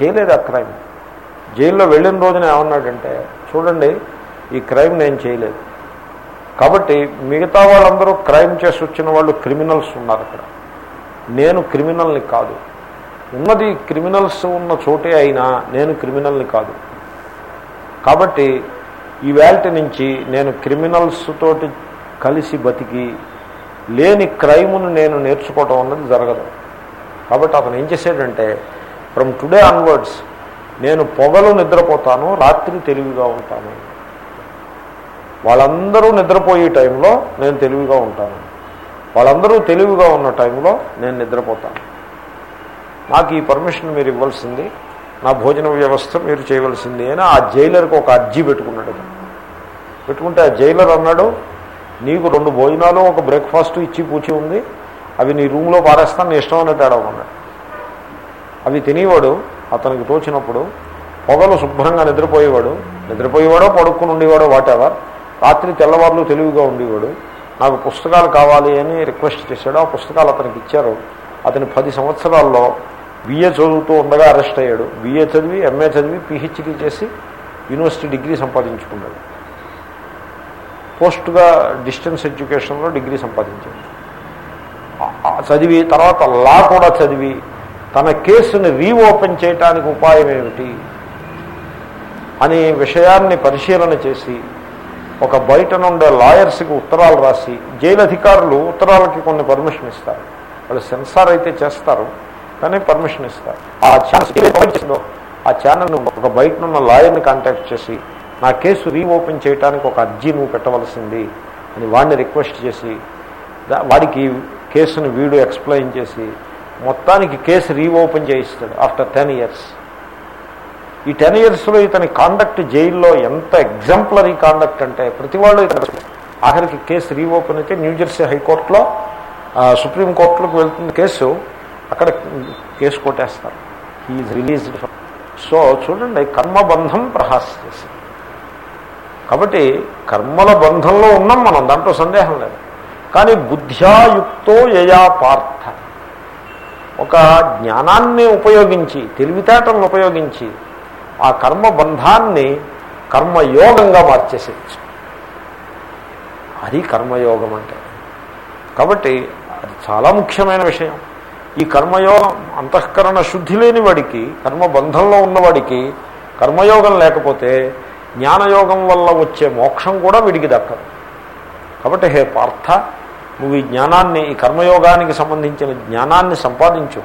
చేయలేదు ఆ క్రైమ్? జైల్లో వెళ్ళిన రోజున ఏమన్నాడంటే చూడండి ఈ క్రైమ్ నేను చేయలేదు. కాబట్టి మిగతా వాళ్ళందరూ క్రైమ్ చేసి వచ్చిన వాళ్ళు క్రిమినల్స్ ఉన్నారు అక్కడ. నేను క్రిమినల్ని కాదు. ఉన్నది క్రిమినల్స్ ఉన్న చోటే అయినా నేను క్రిమినల్ని కాదు. కాబట్టి ఈ వేల్టి నుంచి నేను క్రిమినల్స్ తోటి కలిసి బతికి లేని క్రైమును నేను నేర్చుకోవటం అన్నది జరగదు. కాబట్టి అతను ఏం చేశాడంటే ఫ్రమ్ టుడే ఆన్వర్డ్స్ నేను పొగలు నిద్రపోతాను రాత్రి తెలివిగా ఉంటాను. వాళ్ళందరూ నిద్రపోయే టైంలో నేను తెలివిగా ఉంటాను. వాళ్ళందరూ తెలివిగా ఉన్న టైంలో నేను నిద్రపోతాను. నాకు ఈ పర్మిషన్ మీరు ఇవ్వాల్సింది నా భోజన వ్యవస్థ మీరు చేయవలసింది అని ఆ జైలర్కి ఒక అర్జీ పెట్టుకున్నాడు. పెట్టుకుంటే ఆ జైలర్ అన్నాడు నీకు రెండు భోజనాలు ఒక బ్రేక్ఫాస్ట్ ఇచ్చి పూచి ఉంది అవి నీ రూమ్లో పారేస్తాను నీ ఇష్టం అనే తేడా ఉన్నాడు అవి తినేవాడు అతనికి తోచినప్పుడు పొగలు శుభ్రంగా నిద్రపోయేవాడు నిద్రపోయేవాడో పడుక్కుని ఉండేవాడో వాటెవర్ రాత్రి తెల్లవారులు తెలివిగా ఉండేవాడు నాకు పుస్తకాలు కావాలి అని రిక్వెస్ట్ చేశాడు ఆ పుస్తకాలు అతనికి ఇచ్చారు. అతని పది సంవత్సరాల్లో బిఏ చదువుతూ ఉండగా అరెస్ట్ అయ్యాడు. బిఏ చదివి ఎంఏ చదివి పిహెచ్డీ చేసి యూనివర్సిటీ డిగ్రీ సంపాదించుకున్నాడు. పోస్ట్గా డిస్టెన్స్ ఎడ్యుకేషన్లో డిగ్రీ సంపాదించాడు. చదివి తర్వాత లా కూడా చదివి తన కేసుని రీఓపెన్ చేయటానికి ఉపాయం ఏమిటి అనే విషయాన్ని పరిశీలన చేసి ఒక బయట నుండే లాయర్స్కి ఉత్తరాలు రాసి జైలు అధికారులు ఉత్తరాలకి కొన్ని పర్మిషన్ ఇస్తారు. వాళ్ళు సెన్సార్ అయితే చేస్తారు కానీ పర్మిషన్ ఇస్తారు. ఆ ఛానల్ ఆ ఛానల్ ఒక బయట ఉన్న లాయర్ని కాంటాక్ట్ చేసి నా కేసు రీఓపెన్ చేయడానికి ఒక అర్జీ నువ్వు పెట్టవలసింది అని వాడిని రిక్వెస్ట్ చేసి వాడికి కేసుని వీడు ఎక్స్ప్లెయిన్ చేసి మొత్తానికి కేసు రీఓపెన్ చేయిస్తాడు ఆఫ్టర్ టెన్ ఇయర్స్. ఈ టెన్ ఇయర్స్లో ఇతని కాండక్ట్ జైల్లో ఎంత ఎగ్జాంపులరీ కాండక్ట్ అంటే ప్రతి వాళ్ళు ఇతను ఆఖరికి కేసు రీఓపెన్ అయితే న్యూజెర్సీ హైకోర్టులో సుప్రీంకోర్టులోకి వెళ్తున్న కేసు అక్కడ కేసు కొట్టేస్తారు. హీఈ్ రిలీజ్డ్ సో చూడండి కర్మబంధం ప్రహాస్యసి కాబట్టి కర్మల బంధంలో ఉన్నాం మనం దాంట్లో సందేహం లేదు. కానీ బుద్ధ్యాయుక్తో యయా పార్థ. ఒక జ్ఞానాన్ని ఉపయోగించి తెలివితేటలను ఉపయోగించి ఆ కర్మ బంధాన్ని కర్మయోగంగా మార్చేసేయచ్చు. అది కర్మయోగం అంటే. కాబట్టి అది చాలా ముఖ్యమైన విషయం. ఈ కర్మయోగం అంతఃకరణ శుద్ధి లేని వాడికి కర్మబంధంలో ఉన్నవాడికి కర్మయోగం లేకపోతే జ్ఞానయోగం వల్ల వచ్చే మోక్షం కూడా వీడికి దక్కదు. కాబట్టి హే పార్థ నువ్వు ఈ జ్ఞానాన్ని ఈ కర్మయోగానికి సంబంధించిన జ్ఞానాన్ని సంపాదించు.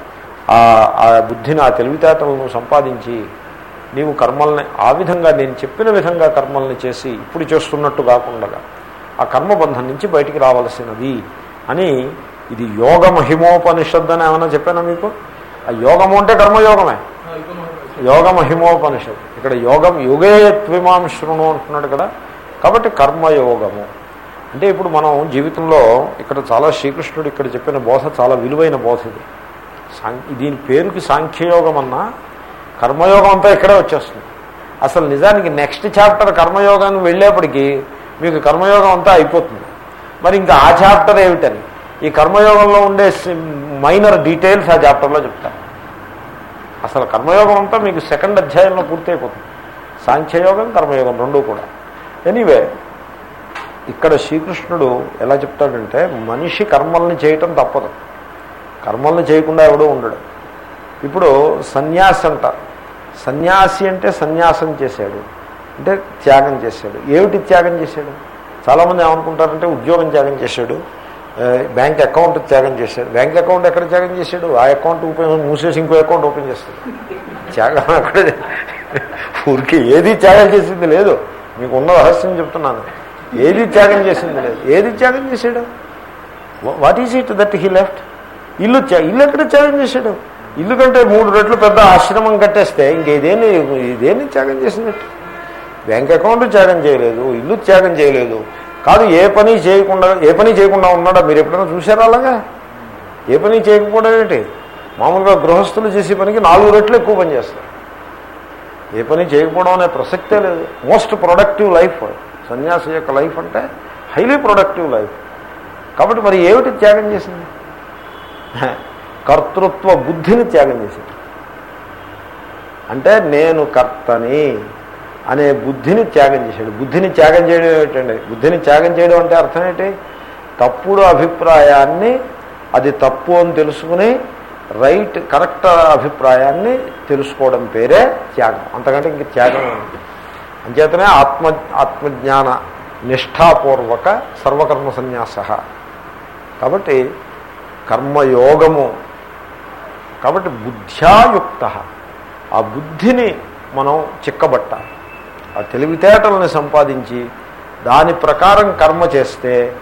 ఆ ఆ బుద్ధిని ఆ తెలివితేటలను సంపాదించి నీవు కర్మల్ని ఆ విధంగా నేను చెప్పిన విధంగా కర్మల్ని చేసి ఇప్పుడు చేస్తున్నట్టు కాకుండా ఆ కర్మబంధం నుంచి బయటికి రావలసినది అని ఇది యోగ మహిమోపనిషద్దు అని ఏమైనా చెప్పానా మీకు? ఆ యోగము అంటే కర్మయోగమే. యోగ మహిమోపనిషద్ ఇక్కడ యోగం యుగే శృణు అంటున్నాడు కదా. కాబట్టి కర్మయోగము. అంటే ఇప్పుడు మనం జీవితంలో ఇక్కడ చాలా శ్రీకృష్ణుడు ఇక్కడ చెప్పిన బోధ చాలా విలువైన బోధ ఇది. సాం- దీని పేరుకి సాంఖ్యయోగం అన్నా కర్మయోగం అంతా ఇక్కడే వచ్చేస్తుంది. అసలు నిజానికి నెక్స్ట్ చాప్టర్ కర్మయోగాన్ని వెళ్ళేప్పటికీ మీకు కర్మయోగం అంతా అయిపోతుంది. మరి ఇంకా ఆ చాప్టర్ ఏమిటని? ఈ కర్మయోగంలో ఉండే మైనర్ డీటెయిల్స్ ఆ చాప్టర్లో చెప్తాను అసలు కర్మయోగం అంతా మీకు సెకండ్ అధ్యాయంలో పూర్తయిపోతుంది. సాంఖ్యయోగం కర్మయోగం రెండూ కూడా. ఎనీవే ఇక్కడ శ్రీకృష్ణుడు ఎలా చెప్తాడంటే మనిషి కర్మల్ని చేయటం తప్పదు. కర్మల్ని చేయకుండా ఎవడో ఉండడు. ఇప్పుడు సన్యాసి అంటారు సన్యాసి అంటే సన్యాసం చేశాడు. అంటే త్యాగం చేశాడు. ఏమిటి త్యాగం చేశాడు? చాలామంది ఏమనుకుంటారంటే ఉద్యోగం త్యాగం చేశాడు. బ్యాంక్ అకౌంట్ త్యాగం చేశాడు. బ్యాంక్ అకౌంట్ ఎక్కడ త్యాగం చేశాడు? ఆ అకౌంట్ ఓపెన్ మూసేసి ఇంకో అకౌంట్ ఓపెన్ చేస్తాడు. త్యాగం అక్కడ ఊరికి ఏది త్యాగం చేసింది లేదు. మీకు ఉన్న రహస్యం చెప్తున్నాను. ఏది త్యాగం చేసింది లేదు. ఏది త్యాగం చేశాడు? What is it that he left ఇల్లు ఇల్లు ఎక్కడ త్యాగం చేశాడు? ఇల్లు కంటే మూడు రెట్లు పెద్ద ఆశ్రమం కట్టేస్తే ఇంకేదేని ఇదేని త్యాగం చేసినట్టు బ్యాంక్ అకౌంట్ త్యాగం చేయలేదు ఇల్లు త్యాగం చేయలేదు. కాదు ఏ పని చేయకుండా ఏ పని చేయకుండా ఉన్నాడా? మీరు ఎప్పుడైనా చూసారా అలాగా? ఏ పని చేయకపోవడం ఏంటి? మామూలుగా గృహస్థులు చేసే పనికి నాలుగు రెట్లు ఎక్కువ పని చేస్తారు. ఏ పని చేయకపోవడం అనే ప్రసక్తే లేదు. మోస్ట్ ప్రొడక్టివ్ లైఫ్ సన్యాసి యొక్క లైఫ్ అంటే హైలీ ప్రొడక్టివ్ లైఫ్. కాబట్టి మరి ఏమిటి త్యాగం చేసింది? కర్తృత్వ బుద్ధిని త్యాగం చేసింది. అంటే నేను కర్తని అనే బుద్ధిని త్యాగం చేశాడు. బుద్ధిని త్యాగం చేయడం ఏమిటండి? బుద్ధిని త్యాగం చేయడం అంటే అర్థం ఏంటి? తప్పుడు అభిప్రాయాన్ని అది తప్పు అని తెలుసుకుని రైట్ కరెక్ట్ అభిప్రాయాన్ని తెలుసుకోవడం పేరే త్యాగం. అంతకంటే ఇంక త్యాగం అంచేతనే ఆత్మ ఆత్మజ్ఞాన నిష్ఠాపూర్వక సర్వకర్మ సన్యాస. కాబట్టి కర్మయోగము కాబట్టి బుద్ధ్యాయుక్త. ఆ బుద్ధిని మనం చిక్కబట్టాలి. ఆ తెలివితేటలను సంపాదించి దాని ప్రకారం కర్మ చేస్తే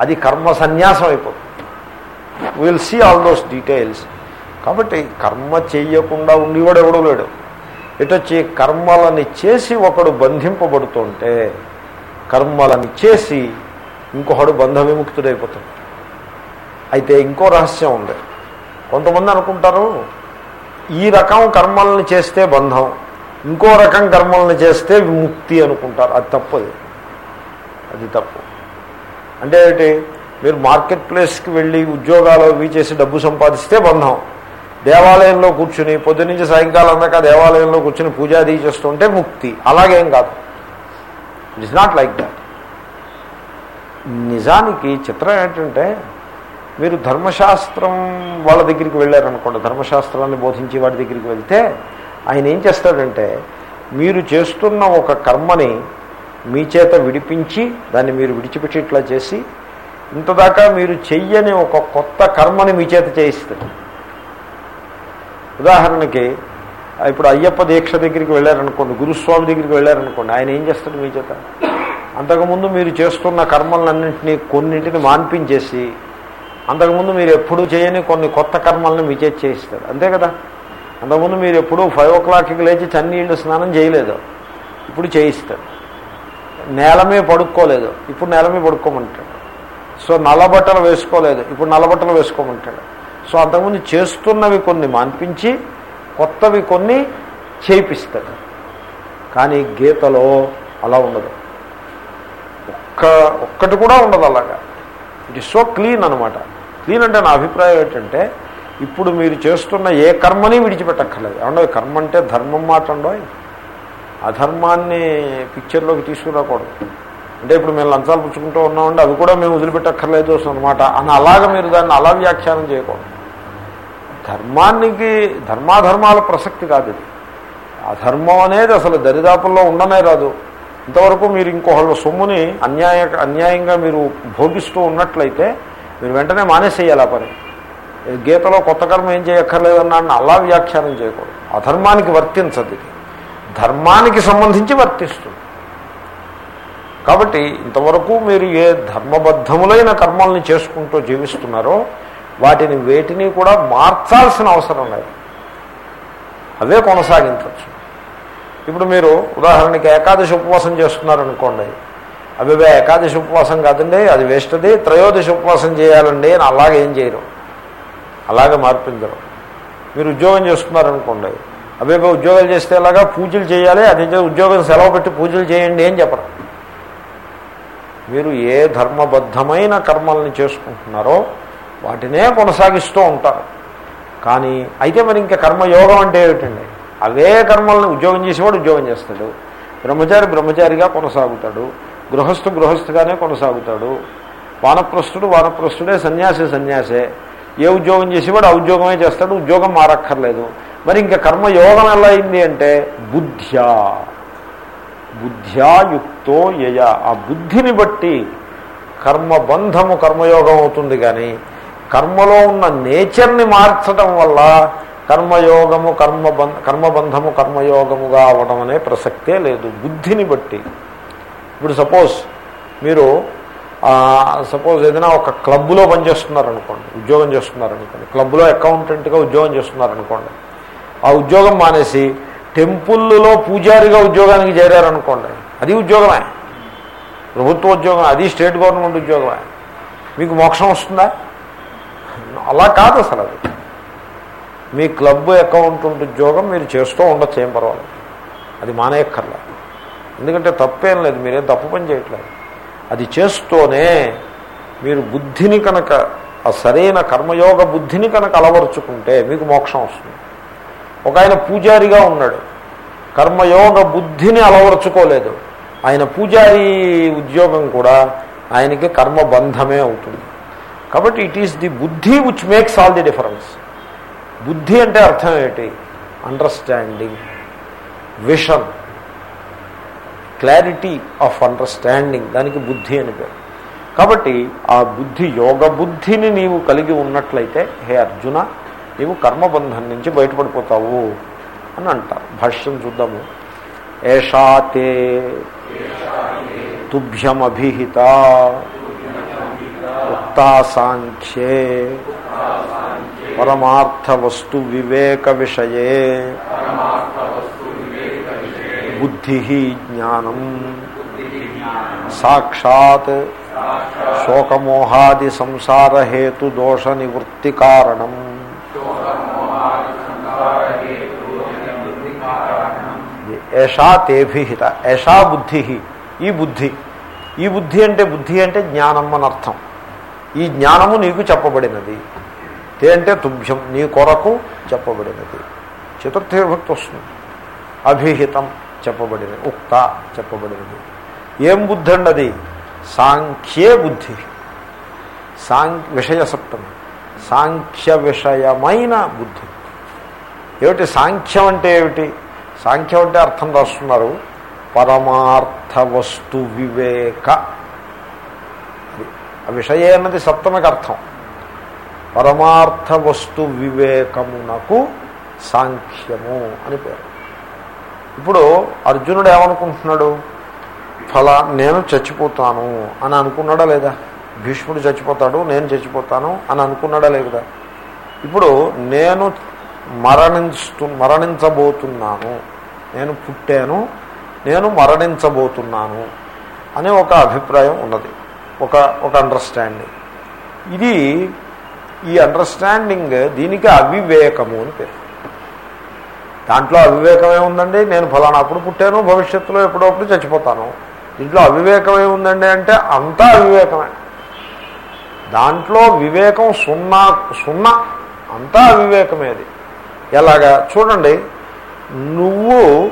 అది కర్మ సన్యాసం అయిపోతుంది. Will see all those details కాబట్టి కర్మ చేయకుండా ఉండేవాడు ఎవడూ లేడు. ఎటొచ్చి కర్మలని చేసి ఒకడు బంధింపబడుతుంటే కర్మలని చేసి ఇంకొకడు బంధ విముక్తుడైపోతాడు అయితే ఇంకో రహస్యం ఉంది. కొంతమంది అనుకుంటారు ఈ రకం కర్మలను చేస్తే బంధం ఇంకో రకం కర్మలను చేస్తే విముక్తి అనుకుంటారు. అది తప్పది అది. తప్పు. అంటే మీరు మార్కెట్ ప్లేస్కి వెళ్ళి ఉద్యోగాలు అవి చేసి డబ్బు సంపాదిస్తే బంధం. దేవాలయంలో కూర్చుని పొద్దు నుంచి సాయంకాలం దాకా దేవాలయంలో కూర్చుని పూజాది చేస్తుంటే ముక్తి. అలాగేం కాదు. It is not like that నిజానికి చిత్రం ఏంటంటే మీరు ధర్మశాస్త్రం వాళ్ళ దగ్గరికి వెళ్ళారనుకోండి ధర్మశాస్త్రాన్ని బోధించి వాడి దగ్గరికి వెళ్తే ఆయన ఏం చేస్తాడంటే మీరు చేస్తున్న ఒక కర్మని మీ చేత విడిపించి దాన్ని మీరు విడిచిపెట్టి ఇట్లా చేసి ఇంతదాకా మీరు చెయ్యని ఒక కొత్త కర్మని మీ చేత చేయిస్తాడు. ఉదాహరణకి ఇప్పుడు అయ్యప్ప దీక్ష దగ్గరికి వెళ్ళారనుకోండి గురుస్వామి దగ్గరికి వెళ్ళారనుకోండి ఆయన ఏం చేస్తాడు మీ చేత? అంతకుముందు మీరు చేస్తున్న కర్మలన్నింటినీ కొన్నింటిని మాన్పించేసి అంతకుముందు మీరు ఎప్పుడూ చేయని కొన్ని కొత్త కర్మల్ని మీ చేతి చేయిస్తారు అంతే కదా? అంతకుముందు మీరు ఎప్పుడూ ఫైవ్ ఓ క్లాక్కి లేచి చన్నీళ్ళు స్నానం చేయలేదు. ఇప్పుడు చేయిస్తాడు. నేలమే పడుక్కోలేదు. ఇప్పుడు నేలమే పడుకోమంటాడు. సో నల్లబట్టలు వేసుకోలేదు. ఇప్పుడు నల్లబట్టలు వేసుకోమంటాడు. సో అంతకుముందు చేస్తున్నవి కొన్ని మాన్పించి కొత్తవి కొన్ని చేయిస్తాడు కానీ గీతలో అలా ఉండదు. ఒక్క ఒక్కటి కూడా ఉండదు అలాగా. ఇట్ ఇస్ సో క్లీన్ అనమాట క్లీన్ అంటే నా అభిప్రాయం ఏంటంటే ఇప్పుడు మీరు చేస్తున్న ఏ కర్మని విడిచిపెట్టక్కర్లేదు. ఏమండో కర్మ అంటే ధర్మం మాట అండో అధర్మాన్ని పిక్చర్లోకి తీసుకురాకూడదు. అంటే ఇప్పుడు మేము లంచాలు పుచ్చుకుంటూ ఉన్నామండి అవి కూడా మేము వదిలిపెట్టక్కర్లేదు అనమాట అని అలాగ మీరు దాన్ని అలా వ్యాఖ్యానం చేయకూడదు. ధర్మానికి ధర్మాధర్మాల ప్రసక్తి కాదు ఇది. అధర్మం అనేది అసలు దరిదాపుల్లో ఉండనే రాదు. ఇంతవరకు మీరు ఇంకొకళ్ళ సొమ్ముని అన్యాయ అన్యాయంగా మీరు భోగిస్తూ ఉన్నట్లయితే మీరు వెంటనే మానేసేయాలి ఆ పని. గీతలో కొత్త కర్మ ఏం చేయక్కర్లేదన్నాన్ని అలా వ్యాఖ్యానం చేయకూడదు. అధర్మానికి వర్తించదు ఇది. ధర్మానికి సంబంధించి వర్తిస్తుంది. కాబట్టి ఇంతవరకు మీరు ఏ ధర్మబద్ధములైన కర్మల్ని చేసుకుంటూ జీవిస్తున్నారో వాటిని వేటిని కూడా మార్చాల్సిన అవసరం లేదు. అవే కొనసాగించవచ్చు. ఇప్పుడు మీరు ఉదాహరణకి ఏకాదశి ఉపవాసం చేస్తున్నారనుకోండి. అవివే ఏకాదశి ఉపవాసం కాదండి అది వేస్ట్ అది త్రయోదశి ఉపవాసం చేయాలండి అని అలాగేం చేయరు. అలాగే మార్పించరు. మీరు ఉద్యోగం చేస్తున్నారనుకోండి. అవేవో ఉద్యోగాలు చేస్తే ఎలాగా పూజలు చేయాలి అది ఉద్యోగం సెలవు పెట్టి పూజలు చేయండి అని చెప్పరు. మీరు ఏ ధర్మబద్ధమైన కర్మల్ని చేసుకుంటున్నారో వాటినే కొనసాగిస్తూ ఉంటారు. కానీ అయితే మరి ఇంకా కర్మయోగం అంటే ఏమిటండి? అవే కర్మల్ని ఉద్యోగం చేసేవాడు ఉద్యోగం చేస్తాడు. బ్రహ్మచారి బ్రహ్మచారిగా కొనసాగుతాడు. గృహస్థు గృహస్థుగానే కొనసాగుతాడు. వానప్రస్థుడు వానప్రస్థుడే సన్యాసి సన్యాసే. ఏ ఉద్యోగం చేసేవాడు ఆ ఉద్యోగమే చేస్తాడు ఉద్యోగం మారక్కర్లేదు. మరి ఇంకా కర్మయోగం ఎలా అయింది అంటే బుద్ధ్యా. బుద్ధ్యాయుక్తో యయ. ఆ బుద్ధిని బట్టి కర్మబంధము కర్మయోగం అవుతుంది కానీ కర్మలో ఉన్న నేచర్ని మార్చడం వల్ల కర్మయోగము కర్మబంధ కర్మబంధము కర్మయోగముగా అవడం అనే ప్రసక్తే లేదు. బుద్ధిని బట్టి. ఇప్పుడు సపోజ్ మీరు సపోజ్ ఏదైనా ఒక క్లబ్లో పనిచేస్తున్నారనుకోండి ఉద్యోగం చేస్తున్నారనుకోండి క్లబ్లో అకౌంటెంట్గా ఉద్యోగం చేస్తున్నారనుకోండి ఆ ఉద్యోగం మానేసి టెంపుల్లో పూజారిగా ఉద్యోగానికి చేరారనుకోండి. అది ఉద్యోగమే. ప్రభుత్వ ఉద్యోగం అది స్టేట్ గవర్నమెంట్ ఉద్యోగమే. మీకు మోక్షం వస్తుందా? అలా కాదు అసలు అది. మీ క్లబ్ అకౌంటెంట్ ఉద్యోగం మీరు చేస్తూ ఉండొచ్చు ఏం పర్వాలేదు. అది మానేయక్కర్లేదు ఎందుకంటే తప్పేం లేదు మీరేం తప్పు పని చేయట్లేదు. అది చేస్తూనే మీరు బుద్ధిని కనుక ఆ సరైన కర్మయోగ బుద్ధిని కనుక అలవరుచుకుంటే మీకు మోక్షం వస్తుంది. ఒక ఆయన పూజారిగా ఉన్నాడు. కర్మయోగ బుద్ధిని అలవరుచుకోలేదు. ఆయన పూజారి ఉద్యోగం కూడా ఆయనకి కర్మబంధమే అవుతుంది. కాబట్టి ఇట్ ఈస్ ది బుద్ధి which makes all the difference బుద్ధి అంటే అర్థం ఏంటి? Understanding vision clarity of understanding దానికి బుద్ధి అని పేరు. కాబట్టి ఆ బుద్ధి యోగ బుద్ధిని నీవు కలిగి ఉన్నట్లయితే హే అర్జున నీవు కర్మబంధం నుంచి బయటపడిపోతావు అని అంటారు భాష్యం చూద్దాము. ఏషాతే తుభ్యమభిహిత ఉక్తా సాంఖ్యే పరమార్థ వస్తు వివేక విషయే బుద్ధి జ్ఞానం. సాక్షాత్ శోకమోహాది సంసార హేతు దోష నివృత్తి కారణం ఏషా తేభిహిత ఏషా బుద్ధి. ఈ బుద్ధి. ఈ బుద్ధి అంటే బుద్ధి అంటే జ్ఞానం అనర్థం ఈ జ్ఞానము నీకు చెప్పబడినది. తే అంటే తుభ్యం. నీ కొరకు చెప్పబడినది. చతుర్థ విభక్తి వస్తుంది. అభిహితం చెప్పబడినది. ఉక్త చెప్పబడినది. ఏం బుద్ధి అండి సాంఖ్యే బుద్ధి. సాం విషయసప్తం సాంఖ్య విషయమైన బుద్ధి. ఏమిటి సాంఖ్యం అంటే ఏమిటి? సాంఖ్యం అంటే అర్థం రాస్తున్నారు. పరమార్థ వస్తు వివేక ఆ విషయే అన్నది సప్తమకి అర్థం. పరమార్థ వస్తు వివేకమునకు సాంఖ్యము అని పేరు. ఇప్పుడు అర్జునుడు ఏమనుకుంటున్నాడు? ఫలా నేను చచ్చిపోతాను అని అనుకున్నాడా లేదా? భీష్ముడు చచ్చిపోతాడు నేను చచ్చిపోతాను అని అనుకున్నాడా లేదా? ఇప్పుడు నేను మరణిస్తు మరణించబోతున్నాను. నేను పుట్టాను నేను మరణించబోతున్నాను అనే ఒక అభిప్రాయం ఉన్నది ఒక ఒక అండర్స్టాండింగ్ ఇది ఈ అండర్స్టాండింగ్ దీనికి అవివేకము అని పేరు. దాంట్లో అవివేకం ఏముందండి నేను ఫలానా అప్పుడు పుట్టాను భవిష్యత్తులో ఎప్పుడప్పుడు చచ్చిపోతాను. దీంట్లో అవివేకం ఏముందండి అంటే అంతా అవివేకమే. దాంట్లో వివేకం సున్నా సున్నా అంతా అవివేకమే అది. ఎలాగా? చూడండి నువ్వు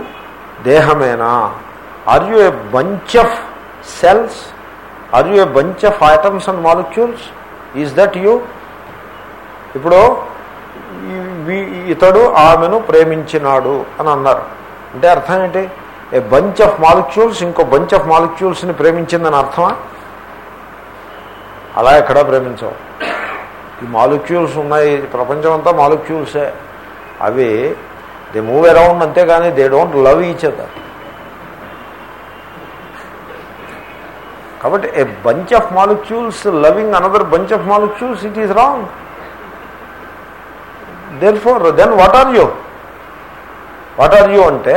దేహమేనా? Are you a bunch of cells are you a bunch of items and molecules is that you ఇప్పుడు ఇతడు ఆమెను ప్రేమించినాడు అని అన్నారు. అంటే అర్థం ఏంటి? ఏ బంచ్ ఆఫ్ మాలిక్యూల్స్ ఇంకో బంచ్ ఆఫ్ మాలిక్యూల్స్ని ప్రేమించిందని అర్థమా? అలా ఎక్కడా ప్రేమించవు. ఈ మాలిక్యూల్స్ ఉన్నాయి ప్రపంచం అంతా మాలిక్యూల్సే అవి దే మూవ్ అరౌండ్ అంతేగాని they don't love each other కాబట్టి a bunch of molecules loving another bunch of molecules it is wrong therefore then what are you what are you అంటే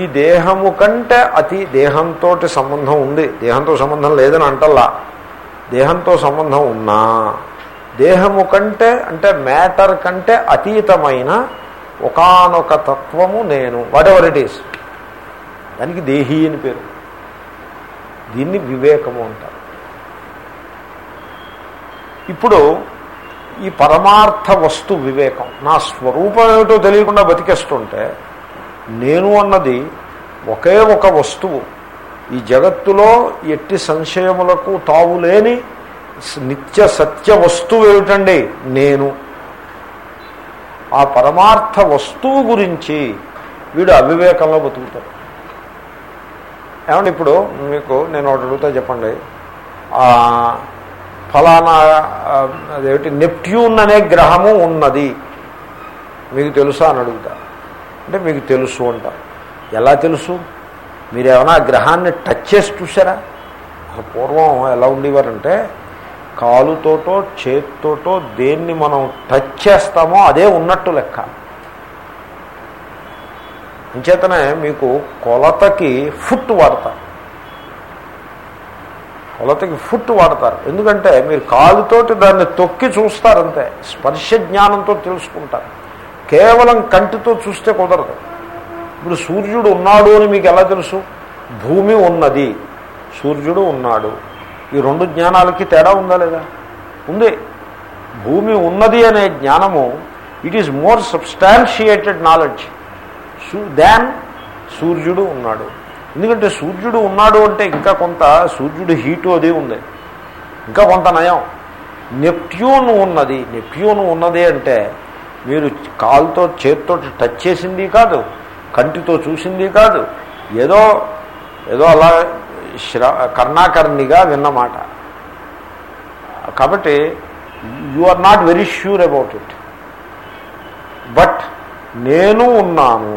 ఈ దేహము కంటే అతి దేహంతో సంబంధం ఉంది. దేహంతో సంబంధం లేదని అంటల్లా. దేహంతో సంబంధం ఉన్నా. దేహము కంటే అంటే మ్యాటర్ కంటే అతీతమైన ఒకానొక తత్వము నేను వాట్ ఎవర్ ఇట్ ఈస్ దానికి దేహి అని పేరు. దీన్ని వివేకము అంటారు. ఇప్పుడు ఈ పరమార్థ వస్తు వివేకం నా స్వరూపం ఏమిటో తెలియకుండా బతికేస్తుంటే నేను అన్నది ఒకే ఒక వస్తువు. ఈ జగత్తులో ఎట్టి సంశయములకు తావులేని నిత్య సత్య వస్తువు ఏమిటండి? నేను. ఆ పరమార్థ వస్తువు గురించి వీడు అవివేకంలో బతుకుతాడు. ఏమంటే ఇప్పుడు మీకు నేను ఒకటి అడుగుతా చెప్పండి. ఫలానా అదేమిటి నెప్ట్యూన్ అనే గ్రహము ఉన్నది. మీకు తెలుసా అని అడుగుతా. అంటే మీకు తెలుసు అంటారు ఎలా తెలుసు? మీరు ఏమైనా ఆ గ్రహాన్ని టచ్ చేసి చూసారా? పూర్వం ఎలా ఉండేవారంటే కాలుతోటో చేత్తోటో దేన్ని మనం టచ్ చేస్తామో అదే ఉన్నట్టు లెక్క. అంచేతనే మీకు కొలతకి ఫుట్ వాడతారు. కొలతకి ఫుట్ వాడతారు. ఎందుకంటే మీరు కాలుతోటి దాన్ని తొక్కి చూస్తారంతే. స్పర్శ జ్ఞానంతో తెలుసుకుంటారు. కేవలం కంటితో చూస్తే కుదరదు. ఇప్పుడు సూర్యుడు ఉన్నాడు అని మీకు ఎలా తెలుసు? భూమి ఉన్నది. సూర్యుడు ఉన్నాడు. ఈ రెండు జ్ఞానాలకి తేడా ఉందా లేదా? ఉంది. భూమి ఉన్నది అనే జ్ఞానము it is more substantiated knowledge than సూర్యుడు ఉన్నాడు. ఎందుకంటే సూర్యుడు ఉన్నాడు అంటే ఇంకా కొంత సూర్యుడు హీటు అది ఉంది. ఇంకా కొంత నయం. నెప్ట్యూన్ ఉన్నది. నెప్ట్యూన్ ఉన్నది అంటే మీరు కాలుతో చేతితో టచ్ చేసింది కాదు. కంటితో చూసింది కాదు. ఏదో ఏదో అలా శ్ర కర్ణాకర్ణిగా విన్నమాట. కాబట్టి you are not very sure about it but నేను ఉన్నాను.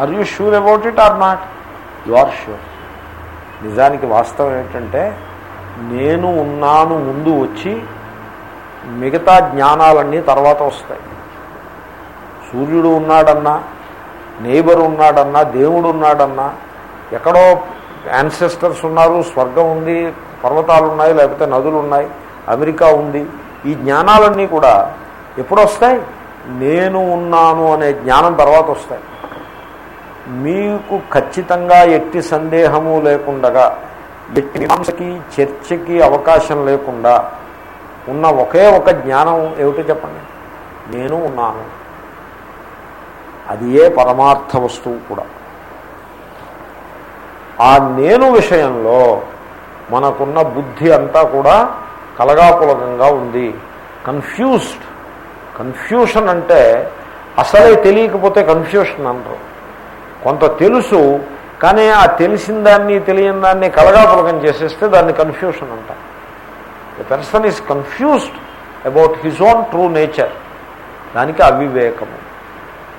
Are you sure about it are not you are sure నిజానికి వాస్తవం ఏంటంటే నేను ఉన్నాను ముందు వచ్చి మిగతా జ్ఞానాలన్నీ తర్వాత వస్తాయి. సూర్యుడు ఉన్నాడన్నా నేబర్ ఉన్నాడన్నా దేవుడు ఉన్నాడన్నా ఎక్కడో యాన్సెస్టర్స్ ఉన్నారు స్వర్గం ఉంది పర్వతాలు ఉన్నాయి లేకపోతే నదులు ఉన్నాయి అమెరికా ఉంది. ఈ జ్ఞానాలన్నీ కూడా ఎప్పుడు వస్తాయి నేను ఉన్నాను అనే జ్ఞానం తర్వాత వస్తాయి మీకు ఖచ్చితంగా ఎట్టి సందేహము లేకుండగా ఎట్టి మీమాంసకి చర్చకి అవకాశం లేకుండా ఉన్న ఒకే ఒక జ్ఞానం ఏమిటో చెప్పండి. నేను ఉన్నాను. అది ఏ పరమార్థ వస్తువు కూడా. ఆ నేను విషయంలో మనకున్న బుద్ధి అంతా కూడా కలగాపులకంగా ఉంది. కన్ఫ్యూజ్డ్ కన్ఫ్యూషన్ అంటే అసలే తెలియకపోతే కన్ఫ్యూషన్ అంటారు. కొంత తెలుసు కానీ ఆ తెలిసిన దాన్ని తెలియని దాన్ని కలగాపులకం చేసేస్తే దాన్ని కన్ఫ్యూషన్ అంటారు. The person is confused about his own true nature దానికి అవివేకము.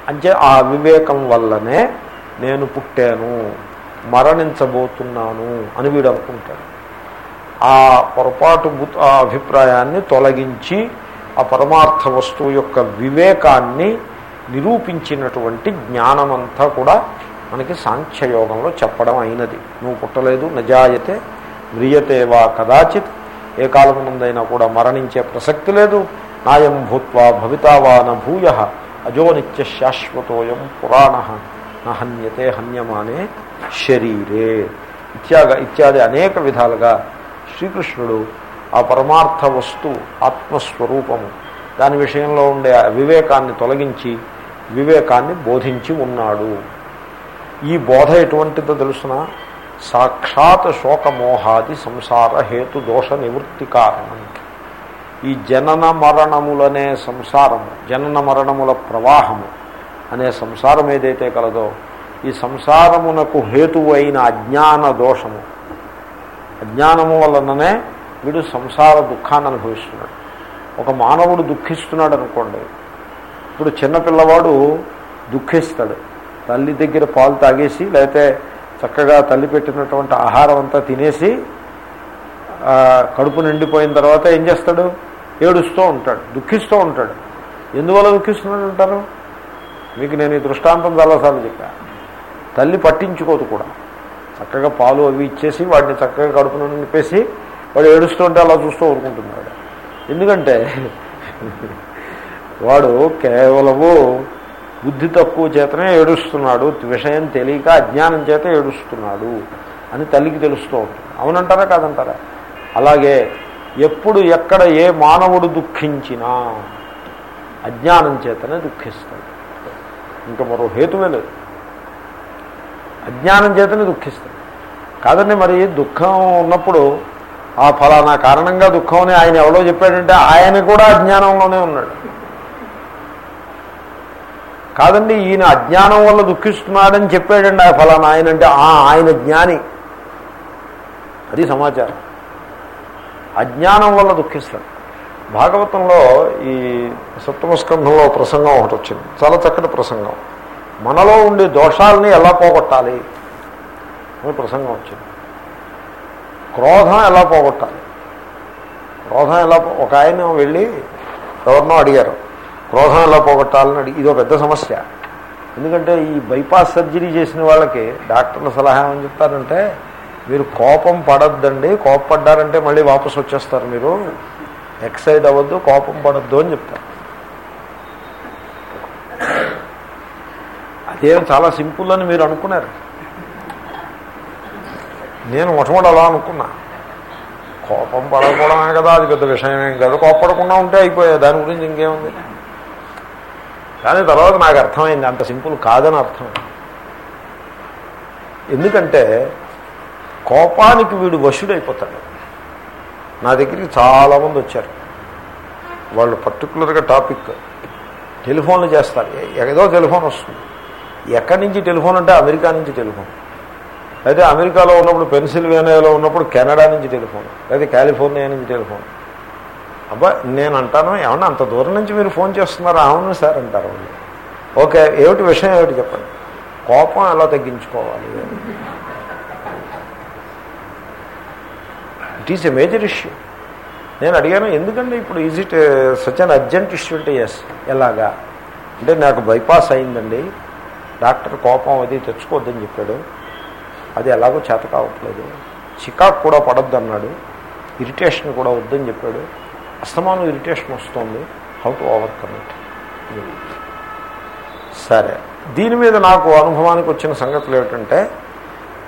అంటే ఆ అవివేకం వల్లనే నేను పుట్టాను. మరణించబోతున్నాను అని వీడు అనుకుంటాడు. ఆ పొరపాటు ఆ అభిప్రాయాన్ని తొలగించి ఆ పరమార్థ వస్తువు యొక్క వివేకాన్ని నిరూపించినటువంటి జ్ఞానమంతా కూడా మనకి సాంఖ్యయోగంలో చెప్పడం అయినది. నువ్వు పుట్టలేదు నజాయతే మ్రియతేవా కదాచిత్. ఏ కాలమునందైనా కూడా మరణించే ప్రసక్తి లేదు. నాయం భూత్వా భవితావాన భూయ. అజో నిత్య శాశ్వతోయం పురాణ. నహన్యతే హన్యమానే శరీరే. ఇత్యాగ ఇత్యాది అనేక విధాలుగా శ్రీకృష్ణుడు ఆ పరమార్థ వస్తు ఆత్మస్వరూపము దాని విషయంలో ఉండే వివేకాన్ని తొలగించి వివేకాన్ని బోధించి ఉన్నాడు. ఈ బోధ ఎటువంటిదో తెలుసిన? సాక్షాత్ శోకమోహాది సంసార హేతు దోష నివృత్తి కారణం. ఈ జనన మరణములనే సంసారము జనన మరణముల ప్రవాహము. అనే సంసారం ఏదైతే కలదో ఈ సంసారమునకు హేతువైన అజ్ఞాన దోషము. అజ్ఞానము వలననే వీడు సంసార దుఃఖాన్ని అనుభవిస్తున్నాడు. ఒక మానవుడు దుఃఖిస్తున్నాడు అనుకోండి. ఇప్పుడు చిన్నపిల్లవాడు దుఃఖిస్తాడు. తల్లి దగ్గర పాలు తాగేసి లేకపోతే చక్కగా తల్లి పెట్టినటువంటి ఆహారం అంతా తినేసి కడుపు నిండిపోయిన తర్వాత ఏం చేస్తాడు? ఏడుస్తూ ఉంటాడు దుఃఖిస్తూ ఉంటాడు. ఎందువల్ల దుఃఖిస్తున్నాడు అంటారు? మీకు నేను ఈ దృష్టాంతం చాలాసార్లు చెప్పాను తల్లి పట్టించుకోదు కూడా. చక్కగా పాలు అవి ఇచ్చేసి వాడిని చక్కగా కడుపున నింపేసి వాడు ఏడుస్తూ ఉంటే అలా చూస్తూ ఊరుకుంటున్నాడు. ఎందుకంటే వాడు కేవలము బుద్ధి తక్కువ చేతనే ఏడుస్తున్నాడు విషయం తెలియక అజ్ఞానం చేత ఏడుస్తున్నాడు అని తల్లికి తెలుస్తూ ఉంటుంది. అవునంటారా కాదంటారా? అలాగే ఎప్పుడు ఎక్కడ ఏ మానవుడు దుఃఖించినా అజ్ఞానం చేతనే దుఃఖిస్తాడు. ఇంకా మరో హేతువే లేదు. అజ్ఞానం చేతనే దుఃఖిస్తాడు కాదండి మరి దుఃఖం ఉన్నప్పుడు ఆ ఫలానా కారణంగా దుఃఖం అని ఆయన ఎవరో చెప్పాడంటే ఆయన కూడా అజ్ఞానంలోనే ఉన్నాడు. కాదండి ఈయన అజ్ఞానం వల్ల దుఃఖిస్తున్నాడని చెప్పాడండి ఆ ఫలానా ఆయన అంటే ఆ ఆయన జ్ఞాని. అది సమాచారం. అజ్ఞానం వల్ల దుఃఖిస్తాడు. భాగవతంలో ఈ సప్తమస్కంధంలో ప్రసంగం ఒకటి వచ్చింది. చాలా చక్కటి ప్రసంగం. మనలో ఉండే దోషాలని ఎలా పోగొట్టాలి? అని ప్రసంగం వచ్చింది. క్రోధం ఎలా పోగొట్టాలి? క్రోధం ఎలా ఒక ఆయన వెళ్ళి ఎవరినో అడిగారు. క్రోధం ఎలా పోగొట్టాలని అడిగి ఇదో పెద్ద సమస్య. ఎందుకంటే ఈ బైపాస్ సర్జరీ చేసిన వాళ్ళకి డాక్టర్ల సలహా ఏమని చెప్తారంటే మీరు కోపం పడద్దండి కోపపడ్డారంటే మళ్ళీ వాపసు వచ్చేస్తారు మీరు. ఎక్సైడ్ అవ్వద్దు కోపం పడద్దు అని చెప్తారు. అదేం చాలా సింపుల్ అని మీరు అనుకున్నారు. నేను మొట్టమొదటి అలా అనుకున్నా. కోపం పడకపోవడమే కదా అది పెద్ద విషయమేం కదా. కోపడకుండా ఉంటే అయిపోయా దాని గురించి ఇంకేముంది? కానీ తర్వాత నాకు అర్థమైంది అంత సింపుల్ కాదని అర్థం. ఎందుకంటే కోపానికి వీడు వశుడైపోతాడు. నా దగ్గరికి చాలామంది వచ్చారు. వాళ్ళు పర్టికులర్గా టాపిక్ టెలిఫోన్లు చేస్తారు. ఏదో టెలిఫోన్ వస్తుంది. ఎక్కడి నుంచి టెలిఫోన్ అంటే అమెరికా నుంచి టెలిఫోన్. అయితే అమెరికాలో ఉన్నప్పుడు పెన్సిల్వేనియాలో ఉన్నప్పుడు కెనడా నుంచి టెలిఫోన్. లేదా కాలిఫోర్నియా నుంచి టెలిఫోన్. అబ్బా నేను అంటాను ఏమన్నా అంత దూరం నుంచి మీరు ఫోన్ చేస్తున్నారు? అవును సార్ అంటారు వాళ్ళు. ఓకే ఏమిటి విషయం ఏమిటి చెప్పండి. కోపం ఎలా తగ్గించుకోవాలి? It is a major issue నేను అడిగాను ఎందుకంటే ఇప్పుడు is it such an urgent issue అంటే ఎస్ ఎలాగా? అంటే నాకు బైపాస్ అయిందండి. డాక్టర్ కోపం అది తెచ్చుకోవద్దని చెప్పాడు. అది ఎలాగో చేత కావట్లేదు. చికాకు కూడా పడద్దు అన్నాడు. ఇరిటేషన్ కూడా వద్దని చెప్పాడు. అస్తమానం ఇరిటేషన్ వస్తుంది. హౌ టు ఓవర్కమ్ ఇట్ సరే. దీని మీద నాకు అనుభవానికి వచ్చిన సంగతులు ఏమిటంటే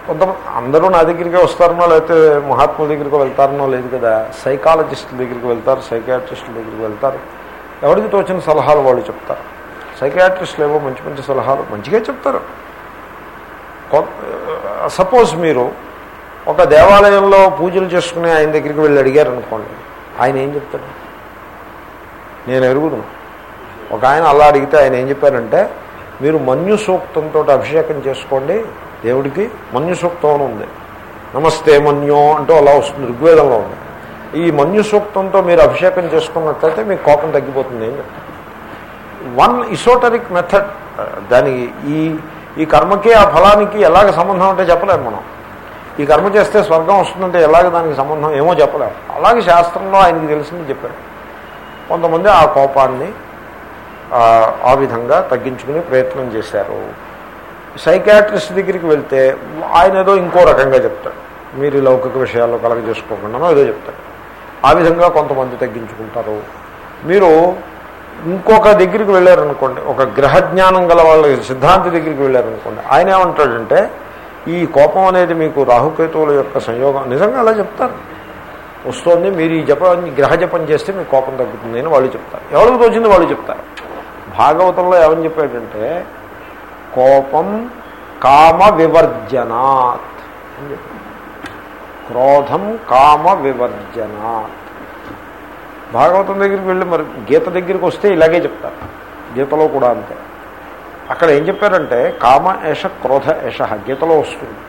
కొంత అందరూ నా దగ్గరికే వస్తారనో లేకపోతే మహాత్ముల దగ్గరికి వెళ్తారనో లేదు కదా. సైకాలజిస్టుల దగ్గరికి వెళ్తారు సైకాట్రిస్టుల దగ్గరికి వెళ్తారు. ఎవరికి తోచిన సలహాలు వాళ్ళు చెప్తారు. సైకాట్రిస్టులు ఏవో మంచి మంచి సలహాలు మంచిగా చెప్తారు. సపోజ్ మీరు ఒక దేవాలయంలో పూజలు చేసుకుని ఆయన దగ్గరికి వెళ్ళి అడిగారు అనుకోండి ఆయన ఏం చెప్తాడు? నేను ఎరుగుదును. ఒక ఆయన అలా అడిగితే ఆయన ఏం చెప్పారంటే మీరు మన్యు సూక్తంతో అభిషేకం చేసుకోండి దేవుడికి మన్యుసూక్తం అని ఉంది. నమస్తే మన్యో అంటూ అలా వస్తుంది ఋగ్వేదంలో ఉంది. ఈ మన్యుసూక్తంతో మీరు అభిషేకం చేసుకున్నట్లయితే మీకు కోపం తగ్గిపోతుంది ఏం వన్ ఇసోటరిక్ మెథడ్ దానికి ఈ ఈ కర్మకి ఆ ఫలానికి ఎలాగ సంబంధం అంటే చెప్పలేము మనం. ఈ కర్మ చేస్తే స్వర్గం వస్తుందంటే ఎలాగ దానికి సంబంధం ఏమో చెప్పలేము. అలాగే శాస్త్రంలో ఆయనకి తెలిసింది చెప్పారు. కొంతమంది ఆ కోపాన్ని ఆ, ఆ విధంగా తగ్గించుకునే ప్రయత్నం చేశారు. సైకాట్రిస్ట్ దగ్గరికి వెళ్తే ఆయన ఏదో ఇంకో రకంగా చెప్తాడు. మీరు ఈ లౌకిక విషయాల్లో కలగ ఏదో చెప్తాడు. ఆ విధంగా కొంతమంది తగ్గించుకుంటారు. మీరు ఇంకొక దగ్గరికి వెళ్ళారనుకోండి ఒక గ్రహ జ్ఞానం గల వాళ్ళ సిద్ధాంతి దగ్గరికి వెళ్ళారనుకోండి ఆయన ఏమంటాడంటే ఈ కోపం అనేది మీకు రాహుకేతువుల యొక్క సంయోగం. నిజంగా అలా చెప్తారు. వస్తుంది మీరు ఈ జపం గ్రహ జపం చేస్తే మీకు కోపం తగ్గుతుంది అని వాళ్ళు చెప్తారు. ఎవరికి తోచింది వాళ్ళు చెప్తారు. భాగవతంలో ఏమని చెప్పాడంటే కోపం కామ వివర్జనాత్ అని క్రోధం కామ వివర్జనాత్ భాగవతం దగ్గరికి వెళ్ళి మరి గీత దగ్గరికి వస్తే ఇలాగే చెప్తారు. గీతలో కూడా అంతే. అక్కడ ఏం చెప్పారంటే కామ ఏష క్రోధ ఏష గీతలో వస్తుంది.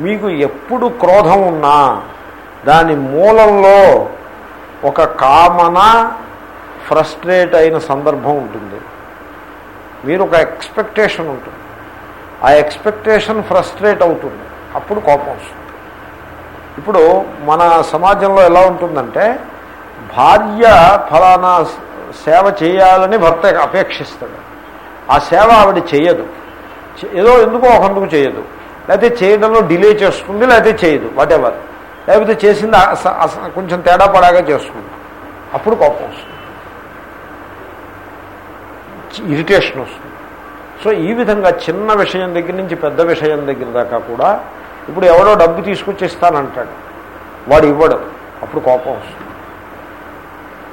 మీకు ఎప్పుడు క్రోధం ఉన్నా దాని మూలంలో ఒక కామన ఫ్రస్ట్రేట్ అయిన సందర్భం ఉంటుంది. మీరు ఒక ఎక్స్పెక్టేషన్ ఉంటుంది. ఆ ఎక్స్పెక్టేషన్ ఫ్రస్ట్రేట్ అవుతుంది. అప్పుడు కోపం వస్తుంది. ఇప్పుడు మన సమాజంలో ఎలా ఉంటుందంటే భార్య ఫలానా సేవ చేయాలని భర్త అపేక్షిస్తాడు. ఆ సేవ ఆవిడ చేయదు. ఏదో ఎందుకో ఒకందుకు చేయదు. లేకపోతే చేయడంలో డిలే చేస్తుంది లేకపోతే చేయదు వాటెవర్. లేకపోతే చేసింది కొంచెం తేడా పడాగా చేస్తుంది. అప్పుడు కోపం వస్తుంది. ఇరిటేషన్ వస్తుంది. సో ఈ విధంగా చిన్న విషయం దగ్గర నుంచి పెద్ద విషయం దగ్గర దాకా కూడా ఇప్పుడు ఎవడో డబ్బు తీసుకొచ్చి ఇస్తానంటాడు వాడు ఇవ్వడు. అప్పుడు కోపం వస్తుంది.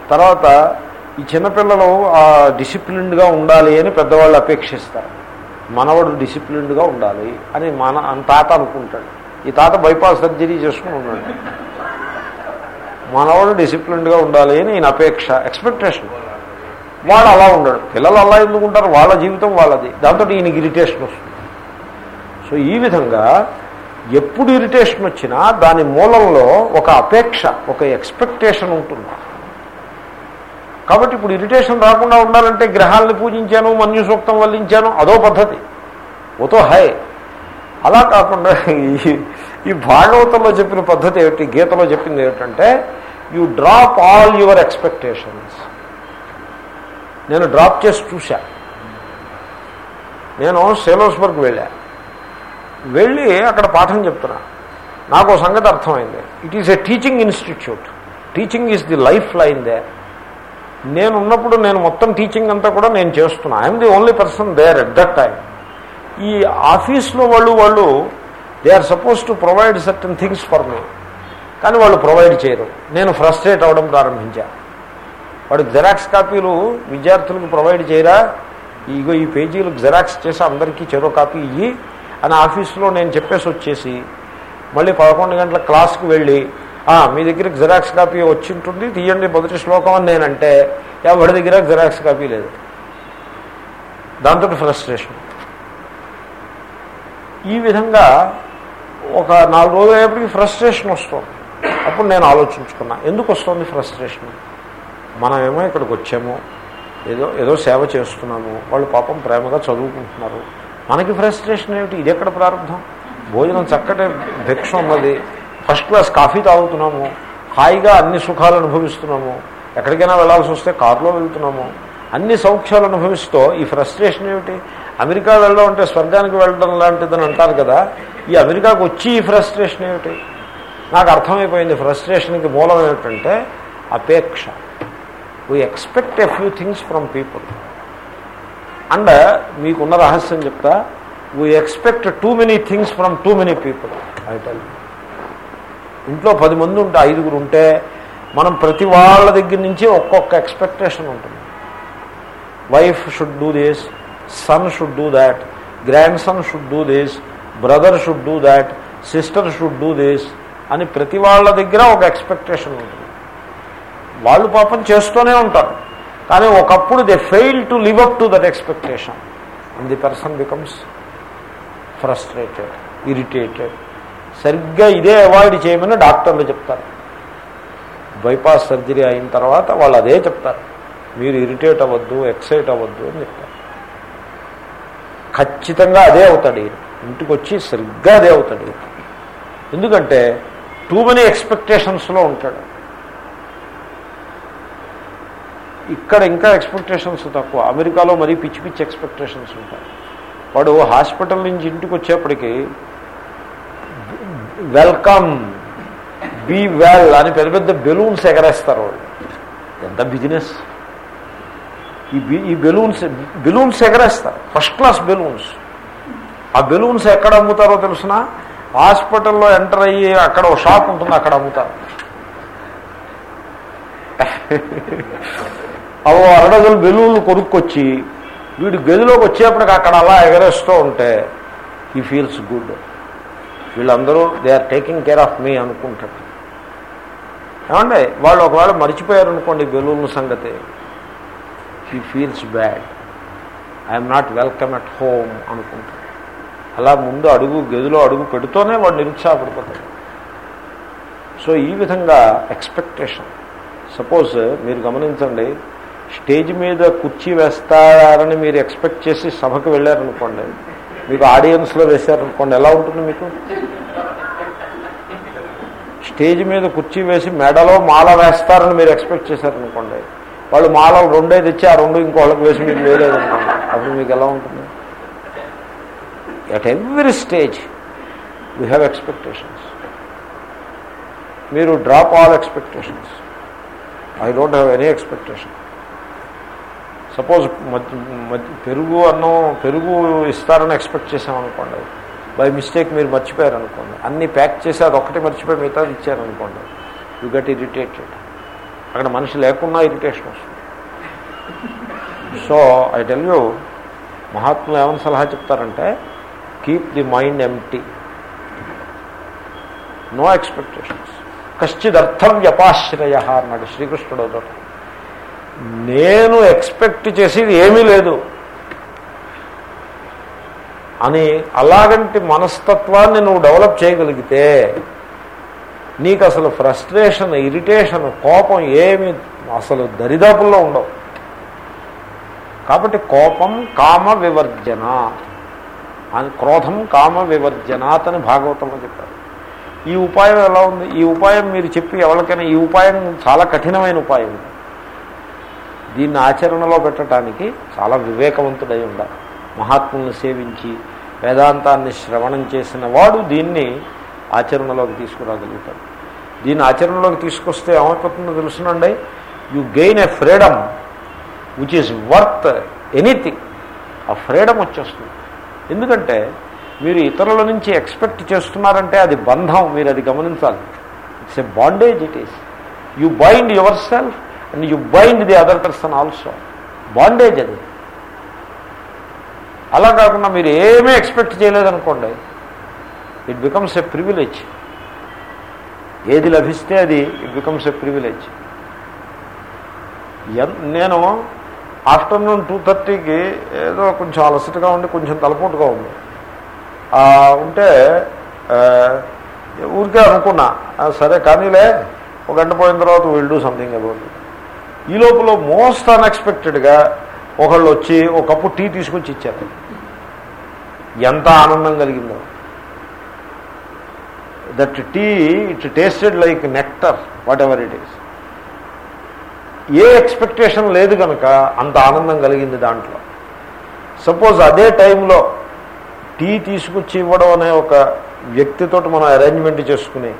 తర్వాత ఈ చిన్నపిల్లలు ఆ డిసిప్లిన్డ్గా ఉండాలి అని పెద్దవాళ్ళు అపేక్షిస్తారు. మనవడు డిసిప్లిన్డ్గా ఉండాలి అని మన అని తాత అనుకుంటాడు. ఈ తాత బైపాస్ సర్జరీ చేసుకుని ఉన్నాడు. మనవాడు డిసిప్లిన్డ్గా ఉండాలి అని ఈయన అపేక్ష ఎక్స్పెక్టేషన్. వాడు అలా ఉండడు. పిల్లలు అలా ఎందుకు ఉంటారు? వాళ్ళ జీవితం వాళ్ళది. దాంతో ఈయనకి ఇరిటేషన్ వస్తుంది. సో ఈ విధంగా ఎప్పుడు ఇరిటేషన్ వచ్చినా దాని మూలంలో ఒక అపేక్ష ఒక ఎక్స్పెక్టేషన్ ఉంటుంది. కాబట్టి ఇప్పుడు ఇరిటేషన్ రాకుండా ఉండాలంటే గ్రహాలను పూజించాను మన్యు సూక్తం వల్లించాను అదో పద్ధతి. ఓతో హై. అలా కాకుండా ఈ ఈ భాగవతంలో చెప్పిన పద్ధతి ఏమిటి గీతలో చెప్పింది ఏమిటంటే you drop all your expectations నేను డ్రాప్ చేసి చూశా. నేను సేలోస్బర్గ్ వెళ్ళా. వెళ్ళి అక్కడ పాఠం చెప్తున్నా. నాకు సంగతి అర్థమైంది. It is a teaching institute teaching is the life line they నేను ఉన్నప్పుడు నేను మొత్తం టీచింగ్ అంతా కూడా నేను చేస్తున్నా. I'm the only person there at that time ఈ ఆఫీస్లో వాళ్ళు వాళ్ళు they are suppose to provide certain things for me కానీ వాళ్ళు ప్రొవైడ్ చేయరు. నేను ఫ్రస్ట్రేట్ అవ్వడం ప్రారంభించా. వాడు జెరాక్స్ కాపీలు విద్యార్థులకు ప్రొవైడ్ చేయరా? ఇగో ఈ పేజీలు జెరాక్స్ చేసి అందరికీ చెరో కాపీ ఇయ్యి అని ఆఫీసులో నేను చెప్పేసి వచ్చేసి మళ్ళీ పదకొండు గంటల క్లాస్కి వెళ్ళి మీ దగ్గరికి జిరాక్స్ కాపీ వచ్చి ఉంటుంది తీయండి మొదటి శ్లోకం అని నేనంటే ఎవరి దగ్గర జిరాక్స్ కాపీ లేదు. దాంతో ఫ్రస్ట్రేషన్ ఈ విధంగా ఒక నాలుగు రోజులు అయ్యేప్పటికి ఫ్రస్ట్రేషన్ వస్తుంది. అప్పుడు నేను ఆలోచించుకున్నా ఎందుకు వస్తుంది ఫ్రస్ట్రేషన్ మనమేమో ఇక్కడికి వచ్చాము. ఏదో ఏదో సేవ చేస్తున్నాము. వాళ్ళు పాపం ప్రేమగా చదువుకుంటున్నారు. మనకి ఫ్రస్ట్రేషన్ ఏమిటి? ఇది ఎక్కడ ప్రారంభం? భోజనం చక్కటి భిక్ష ఉన్నది. ఫస్ట్ క్లాస్ కాఫీ తాగుతున్నాము. హాయిగా అన్ని సుఖాలు అనుభవిస్తున్నాము. ఎక్కడికైనా వెళ్ళాల్సి వస్తే కారులో వెళ్తున్నాము. అన్ని సౌఖ్యాలు అనుభవిస్తూ ఈ ఫ్రస్ట్రేషన్ ఏమిటి? అమెరికా వెళ్ళడం అంటే స్వర్గానికి వెళ్ళడం లాంటిదని అంటారు కదా. ఈ అమెరికాకు వచ్చి ఈ ఫ్రస్ట్రేషన్ ఏమిటి? నాకు అర్థమైపోయింది. ఫ్రస్ట్రేషన్కి మూలం ఏమిటంటే అపేక్ష. We expect a few things from people and మీకున్న రహస్యం చెప్తా we expect too many things from too many people I tell ఇంట్లో పది మంది ఉంటే ఐదుగురు ఉంటే మనం ప్రతి వాళ్ళ దగ్గర నుంచి ఒక్కొక్క ఎక్స్పెక్టేషన్ ఉంటుంది wife should do this son should do that grandson should do this brother should do that sister should do this అని ప్రతి వాళ్ళ దగ్గర ఒక ఎక్స్పెక్టేషన్ ఉంటుంది వాళ్ళు పాపం చేస్తూనే ఉంటారు. కానీ ఒకప్పుడు they fail to live up to that expectation and the person becomes frustrated irritated సరిగ్గా ఇదే అవాయిడ్ చేయమని డాక్టర్లు చెప్తారు. బైపాస్ సర్జరీ అయిన తర్వాత వాళ్ళు అదే చెప్తారు. మీరు ఇరిటేట్ అవ్వద్దు ఎక్సైట్ అవ్వద్దు అని చెప్తారు. ఖచ్చితంగా అదే అవుతాడు. ఇంటికి వచ్చి సరిగ్గా అదే అవుతాడు. ఎందుకంటే టూ మెనీ ఎక్స్పెక్టేషన్స్లో ఉంటాడు. ఇక్కడ ఇంకా ఎక్స్పెక్టేషన్స్ తక్కువ. అమెరికాలో మరీ పిచ్చి పిచ్చి ఎక్స్పెక్టేషన్స్ ఉంటాయి. వాడు హాస్పిటల్ నుంచి ఇంటికి వచ్చేప్పటికి వెల్కమ్ బీ వెల్ అని పెద్ద పెద్ద బెలూన్స్ ఎగరేస్తారు వాళ్ళు ఎంత బిజినెస్ ఈ ఈ బెలూన్స్ బెలూన్స్ ఎగరేస్తారు. ఫస్ట్ క్లాస్ బెలూన్స్ ఆ బెలూన్స్ ఎక్కడ అమ్ముతారో తెలిసిన? హాస్పిటల్లో ఎంటర్ అయ్యి అక్కడ ఒక షాప్ ఉంటుంది అక్కడ అమ్ముతారు. అవో అరడజలు బెలూన్లు కొనుక్కొచ్చి వీడు గదిలోకి వచ్చేప్పటికి అక్కడ అలా ఎగరేస్తూ ఉంటే ఈ ఫీల్స్ గుడ్ వీళ్ళందరూ they are taking care of me అనుకుంటారు. ఏమంటే వాళ్ళు ఒకవేళ మర్చిపోయారు అనుకోండి బెలూన్ సంగతి he feels bad I'm not welcome at home అనుకుంటాడు అలా ముందు అడుగు గదిలో అడుగు పెడుతూనే వాడు నిరుత్సాహపడిపోతాడు సో ఈ విధంగా ఎక్స్పెక్టేషన్ సపోజ్ మీరు గమనించండి స్టేజ్ మీద కుర్చీ వేస్తారని మీరు ఎక్స్పెక్ట్ చేసి సభకు వెళ్ళారనుకోండి మీకు ఆడియన్స్లో వేశారనుకోండి ఎలా ఉంటుంది మీకు? స్టేజ్ మీద కుర్చీ వేసి మెడలో మాల వేస్తారని మీరు ఎక్స్పెక్ట్ చేశారనుకోండి వాళ్ళు మాలలు రెండే తెచ్చి ఆ రెండు ఇంకోళ్ళకి వేసి మీకు వేయలేదనుకోండి అప్పుడు మీకు ఎలా ఉంటుంది? At every stage we have expectations మీరు drop all expectations I don't have any expectation suppose మధ్య మధ్య పెరుగు అన్నం పెరుగు ఇస్తారని ఎక్స్పెక్ట్ చేసామనుకోండి బై మిస్టేక్ మీరు మర్చిపోయారు అనుకోండి అన్నీ ప్యాక్ చేసి అది ఒక్కటి మర్చిపోయి మిగతాది ఇచ్చారనుకోండి. You get irritated. అక్కడ మనిషి లేకున్నా ఇరిటేషన్ వస్తుంది. సో ఐ టెల్ యూ మహాత్ములు ఏమని సలహా చెప్తారంటే keep the mind empty no expectations. కశ్చిదర్థం వ్యపాశ్రయ అన్నాడు శ్రీకృష్ణుడు చోట. నేను ఎక్స్పెక్ట్ చేసేది ఏమీ లేదు. అని అలాగంటి మనస్తత్వాన్ని నువ్వు డెవలప్ చేయగలిగితే నీకు అసలు ఫ్రస్ట్రేషన్ ఇరిటేషన్ కోపం ఏమి అసలు దరిదాపుల్లో ఉండవు. కాబట్టి కోపం కామ వివర్జన అని క్రోధం కామ వివర్జనాత్ అని భాగవతంలో చెప్పారు. ఈ ఉపాయం ఎలా ఉంది? ఈ ఉపాయం మీరు చెప్పి ఎవరికైనా ఈ ఉపాయం చాలా కఠినమైన ఉపాయం. దీన్ని ఆచరణలో పెట్టడానికి చాలా వివేకవంతుడై ఉండాలి. మహాత్ములను సేవించి వేదాంతాన్ని శ్రవణం చేసిన వాడు దీన్ని ఆచరణలోకి తీసుకురాగలుగుతాడు. దీన్ని ఆచరణలోకి తీసుకొస్తే ఏమైపోతుందో తెలుసునండి? You gain a freedom which is worth anything ఆ ఫ్రీడమ్ వచ్చేస్తుంది. ఎందుకంటే మీరు ఇతరుల నుంచి ఎక్స్పెక్ట్ చేస్తున్నారంటే అది బంధం మీరు అది గమనించాలి. It's a bondage it is you bind yourself and you bind the other person also bondage అది. అలా కాకుండా మీరు ఏమీ ఎక్స్పెక్ట్ చేయలేదనుకోండి ఇట్ బికమ్స్ ఎ ప్రివిలేజ్ ఏది లభిస్తే అది ఇట్ బికమ్స్ ఎ ప్రివిలేజ్ నేను ఆఫ్టర్నూన్ టూ థర్టీకి ఏదో కొంచెం అలసటగా ఉండి కొంచెం తలపోటుగా ఉంది. ఉంటే ఊరికే అనుకున్నా సరే కానీలే ఒక గంట పోయిన తర్వాత విల్ డూ సంథింగ్ అబౌట్ ఈ లోపల మోస్ట్ అన్ఎక్స్పెక్టెడ్గా ఒకళ్ళు వచ్చి ఒక కప్పు టీ తీసుకొచ్చి ఇచ్చారు. ఎంత ఆనందం కలిగిందో. That tea it tasted like nectar whatever it is a expectation లేదు కనుక అంత ఆనందం కలిగింది దాంట్లో. సపోజ్ అదే టైంలో టీ తీసుకొచ్చి ఇవ్వడం అనే ఒక వ్యక్తితో మనం అరేంజ్మెంట్ చేసుకుని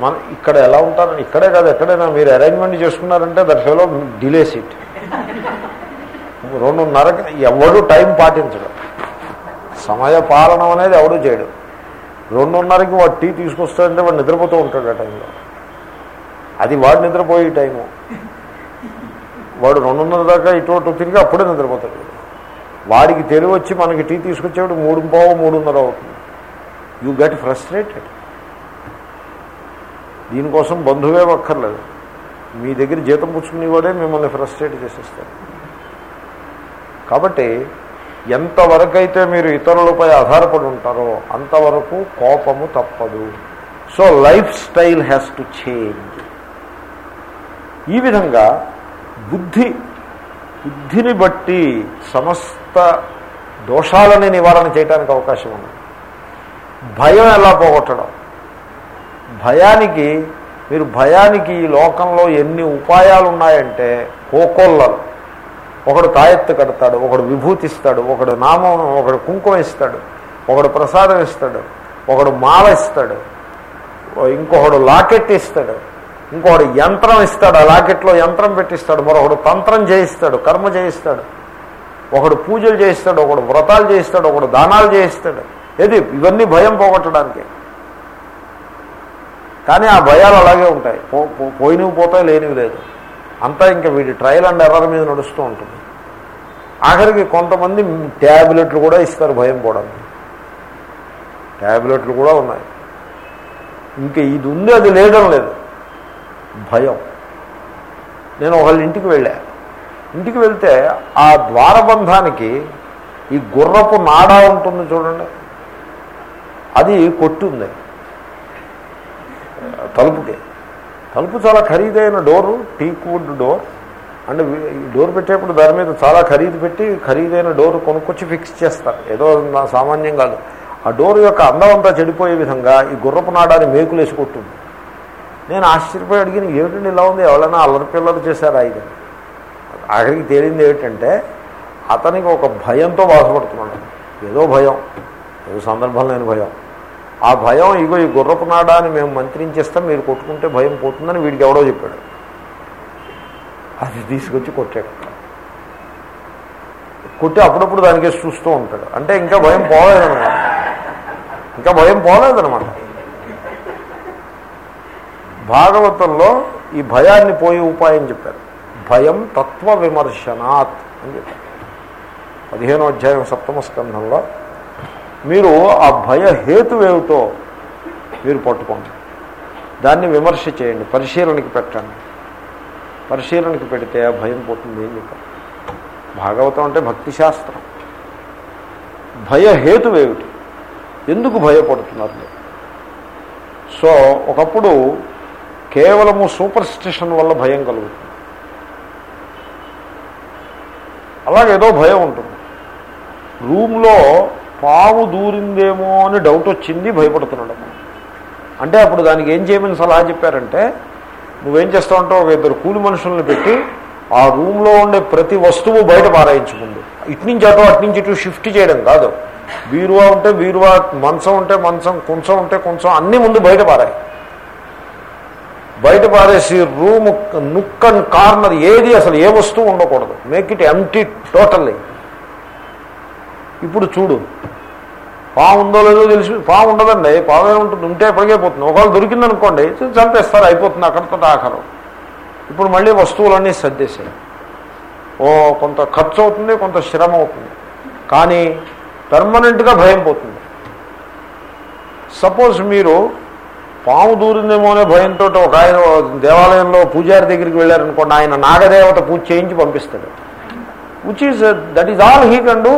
మన ఇక్కడ ఎలా ఉంటారని ఇక్కడే కాదు ఎక్కడైనా మీరు అరేంజ్మెంట్ చేసుకున్నారంటే దట్ ఫెలో డిలేస్ ఇట్ రెండున్నరకి ఎవడు టైం పాటించడు. సమయ పాలన అనేది ఎవడు చేయడు. రెండున్నరకి వాడు టీ తీసుకొస్తాడంటే వాడు నిద్రపోతూ ఉంటాడు ఆ టైంలో అది వాడు నిద్రపోయే టైము వాడు రెండున్నర దాకా ఇటు తిరిగి అప్పుడే నిద్రపోతాడు. వాడికి తెలివి వచ్చి మనకి టీ తీసుకొచ్చేవాడు మూడు పావు మూడున్నర అవుతుంది. యూ గెట్ ఫ్రస్ట్రేటెడ్ దీనికోసం బంధువే ఒక్కర్లేదు. మీ దగ్గర జీతం పుచ్చుకునేవాడే మిమ్మల్ని ఫ్రస్ట్రేట్ చేసేస్తారు కాబట్టి ఎంతవరకైతే మీరు ఇతరులపై ఆధారపడి ఉంటారో అంతవరకు కోపము తప్పదు. So lifestyle has to change ఈ విధంగా బుద్ధి బుద్ధిని బట్టి సమస్త దోషాలని నివారణ చేయడానికి అవకాశం ఉంది. భయం ఎలా పోగొట్టడం? భయానికి మీరు భయానికి ఈ లోకంలో ఎన్ని ఉపాయాలు ఉన్నాయంటే కోకొల్లలు. ఒకడు తాయెత్తు కడతాడు ఒకడు విభూతి ఇస్తాడు ఒకడు నామం ఒకడు కుంకుమ ఇస్తాడు ఒకడు ప్రసాదం ఇస్తాడు ఒకడు మాల ఇస్తాడు ఇంకొకడు లాకెట్ ఇస్తాడు ఇంకొకడు యంత్రం ఇస్తాడు ఆ లాకెట్లో యంత్రం పెట్టిస్తాడు మరొకడు తంత్రం చేయిస్తాడు కర్మ చేయిస్తాడు. ఒకడు పూజలు చేయిస్తాడు ఒకడు వ్రతాలు చేయిస్తాడు ఒకడు దానాలు చేయిస్తాడు. ఏది? ఇవన్నీ భయం పోగొట్టడానికి. కానీ ఆ భయాలు అలాగే ఉంటాయి. పో- పోయినవి పోతాయి లేనివి లేదు. అంతా ఇంకా వీడి ట్రయల్ అండ్ ఎర్రర్ మీద నడుస్తూ ఉంటుంది. ఆఖరికి కొంతమంది ట్యాబ్లెట్లు కూడా ఇస్తారు భయం పోవడానికి ట్యాబ్లెట్లు కూడా ఉన్నాయి. ఇంకా ఇది ఉంది అది లేడం లేదు. భయం. నేను ఒకళ్ళ ఇంటికి వెళ్ళా. ఇంటికి వెళ్తే ఆ ద్వారబంధానికి ఈ గుర్రపు నాడా ఉంటుంది చూడండి. అది కొట్టుంది. తలుపుకి. తలుపు చాలా ఖరీదైన door teak wood door. And ఈ డోర్ పెట్టేప్పుడు దాని మీద చాలా ఖరీదు పెట్టి ఖరీదైన డోర్ కొనుక్కొచ్చి ఫిక్స్ చేస్తారు. ఏదో నా సామాన్యం కాదు. ఆ డోర్ యొక్క అందం అంతా చెడిపోయే విధంగా ఈ గుర్రపు నాడాన్ని మేకులేసి కొట్టింది. నేను ఆశ్చర్యపోయి అడిగిన ఏమిటండి ఇలా ఉంది? ఎవరైనా అల్లరి పిల్లలు చేశారా ఇది? ఆఖరికి తేలింది ఏమిటంటే అతనికి ఒక భయంతో బాధపడుతున్నాడు. ఏదో భయం. ఏదో సందర్భం లేని భయం. ఆ భయం ఇగో ఈ గుర్రపు నాడాన్ని మేము మంత్రించేస్తాం మీరు కొట్టుకుంటే భయం పోతుందని వీడికి ఎవడో చెప్పాడు. అది తీసుకొచ్చి కొట్టాడు. కొట్టి అప్పుడప్పుడు దానికే చూస్తూ ఉంటాడు. అంటే ఇంకా భయం పోలేదనమాట ఇంకా భయం పోలేదనమాట భాగవతంలో ఈ భయాన్ని పోయే ఉపాయం చెప్పారు. భయం తత్వ విమర్శనాత్ అని చెప్పారు. పదిహేనో అధ్యాయం సప్తమ స్కంధంలో మీరు ఆ భయ హేతువేమిటో మీరు పట్టుకోండి. దాన్ని విమర్శ చేయండి. పరిశీలనకి పెట్టండి. పరిశీలనకి పెడితే ఆ భయం పోతుంది ఏం చెప్పారు భాగవతం అంటే భక్తి శాస్త్రం భయ హేతువేమిటి ఎందుకు భయపడుతున్నారు మీరు? సో ఒకప్పుడు కేవలము సూపర్ స్టిషన్ వల్ల భయం కలుగుతుంది. అలాగేదో భయం ఉంటుంది. రూమ్లో పాము దూరిందేమో అని డౌట్ వచ్చింది భయపడుతున్నాడు. అంటే అప్పుడు దానికి ఏం చేయమని సలహా చెప్పారంటే నువ్వేం చేస్తావంటే ఒక ఇద్దరు కూలి మనుషుల్ని పెట్టి ఆ రూమ్లో ఉండే ప్రతి వస్తువు బయట పారాయించుకుంది. ఇటు నుంచి అటు అటు నుంచి ఇటు షిఫ్ట్ చేయడం కాదు. బీరువా ఉంటే బీరువా మంచం ఉంటే మంచం కుంచం ఉంటే కొంచెం అన్నీ ముందు బయట పారాయి. బయట పారేసి రూమ్ నుక్కన్ కార్నర్ ఏది అసలు ఏ వస్తువు ఉండకూడదు. మేక్ ఇట్ ఎంటీ టోటల్లీ ఇప్పుడు చూడు. పాము ఉందో లేదో తెలిసి పాము ఉండదండి. పాము ఏముంటుంది ఉంటే ఎప్పటికే పోతుంది. ఒకవేళ దొరికిందనుకోండి చంపేస్తారు అయిపోతుంది అక్కడితో ఆఖరు. ఇప్పుడు మళ్ళీ వస్తువులన్నీ సర్దేశాయి ఓ కొంత ఖర్చు అవుతుంది కొంత శ్రమ అవుతుంది కానీ పెర్మనెంట్గా భయం పోతుంది. సపోజ్ మీరు పాము దూరిందేమో అనే భయంతో ఒక ఆయన దేవాలయంలో పూజారి దగ్గరికి వెళ్ళారనుకోండి ఆయన నాగదేవత పూజ చేయించి పంపిస్తాడు. Which is that is all he can do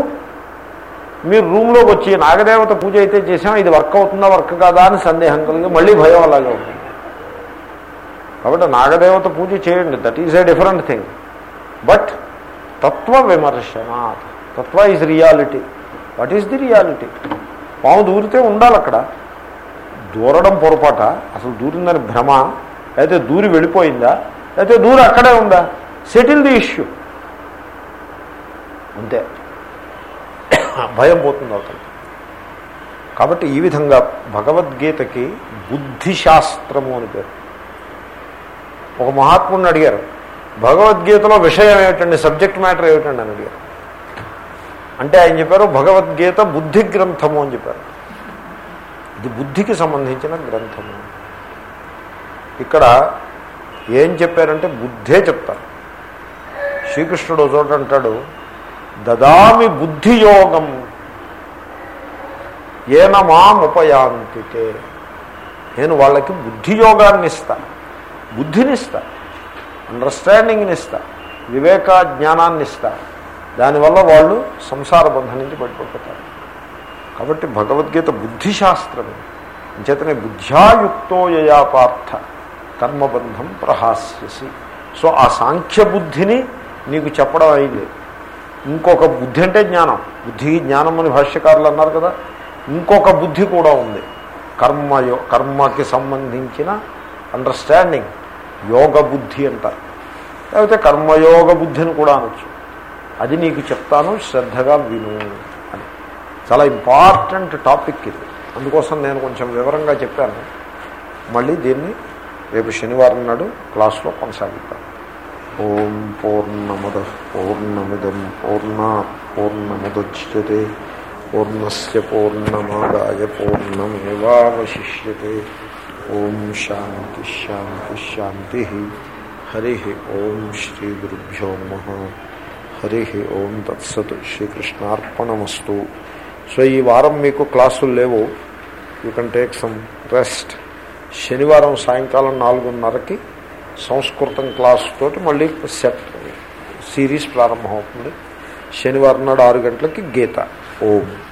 మీరు రూమ్లోకి వచ్చి నాగదేవత పూజ అయితే చేసాం ఇది వర్క్ అవుతుందా వర్క్ కాదా అని సందేహం కలిగి మళ్ళీ భయం అలాగే ఉంటుంది కాబట్టి నాగదేవత పూజ చేయండి that is a different thing but తత్వ విమర్శన తత్వ is reality what is the reality పాము దూరితే ఉండాలి అక్కడ. దూరడం పొరపాట అసలు దూరిందని భ్రమ అయితే దూరి వెళ్ళిపోయిందా అయితే దూరి అక్కడే ఉందా? సెటిల్ ది ఇష్యూ అంతే. భయం పోతుంది అవుతుంది కాబట్టి ఈ విధంగా భగవద్గీతకి బుద్ధిశాస్త్రము అని పేరు. ఒక మహాత్ముడిని అడిగారు భగవద్గీతలో విషయం ఏమిటండి సబ్జెక్ట్ మ్యాటర్ ఏమిటండి అని అడిగారు. అంటే ఆయన చెప్పారు భగవద్గీత బుద్ధి గ్రంథము అని చెప్పారు. ఇది బుద్ధికి సంబంధించిన గ్రంథము. ఇక్కడ ఏం చెప్పారంటే బుద్ధే చెప్తారు. శ్రీకృష్ణుడు చోట అంటాడు దదామి బుద్ధియోగం ఏన మాముపయాంతితే నేను వాళ్ళకి బుద్ధియోగాన్ని ఇస్తా బుద్ధినిస్తా అండర్స్టాండింగ్ని ఇస్తా వివేక జ్ఞానాన్ని ఇస్తా దానివల్ల వాళ్ళు సంసార బంధం నుంచి బయటపడిపోతారు. కాబట్టి భగవద్గీత బుద్ధిశాస్త్రమే. అంచేతనే బుద్ధ్యాయుక్తో యయా పార్థ కర్మబంధం ప్రహాస్యసి. సో ఆ సాంఖ్య బుద్ధిని నీకు చెప్పడం అయింది ఇంకొక బుద్ధి అంటే జ్ఞానం. బుద్ధి జ్ఞానం అని భాష్యకారులు అన్నారు కదా. ఇంకొక బుద్ధి కూడా ఉంది. కర్మయో కర్మకి సంబంధించిన అండర్స్టాండింగ్ యోగ బుద్ధి అంటారు. లేకపోతే కర్మయోగ బుద్ధిని కూడా అనొచ్చు. అది నీకు చెప్తాను శ్రద్ధగా విను అని. చాలా ఇంపార్టెంట్ టాపిక్ ఇది. అందుకోసం నేను కొంచెం వివరంగా చెప్పాను. మళ్ళీ దీన్ని రేపు శనివారం నాడు క్లాస్లో కొనసాగిస్తాను ఓం పూర్ణముద పూర్ణమిదం పూర్ణ పూర్ణముద్యతే పూర్ణస్ పూర్ణమాదాయ పూర్ణమేవాశిష్యతే ఓం శాంతి శాంతి శాంతి హరి ఓం శ్రీ గురుభ్యో నమ హరి ఓం తత్సత్ శ్రీకృష్ణార్పణమస్తు సో ఈ వారం మీకు క్లాసులు లేవు. You can take some rest శనివారం సాయంకాలం నాలుగున్నరకి సంస్కృతం క్లాస్ తోటి మళ్ళీ సెట్. సిరీస్ ప్రారంభమవుతుంది. శనివారం నాడు ఆరు గంటలకి గీత. ఓం.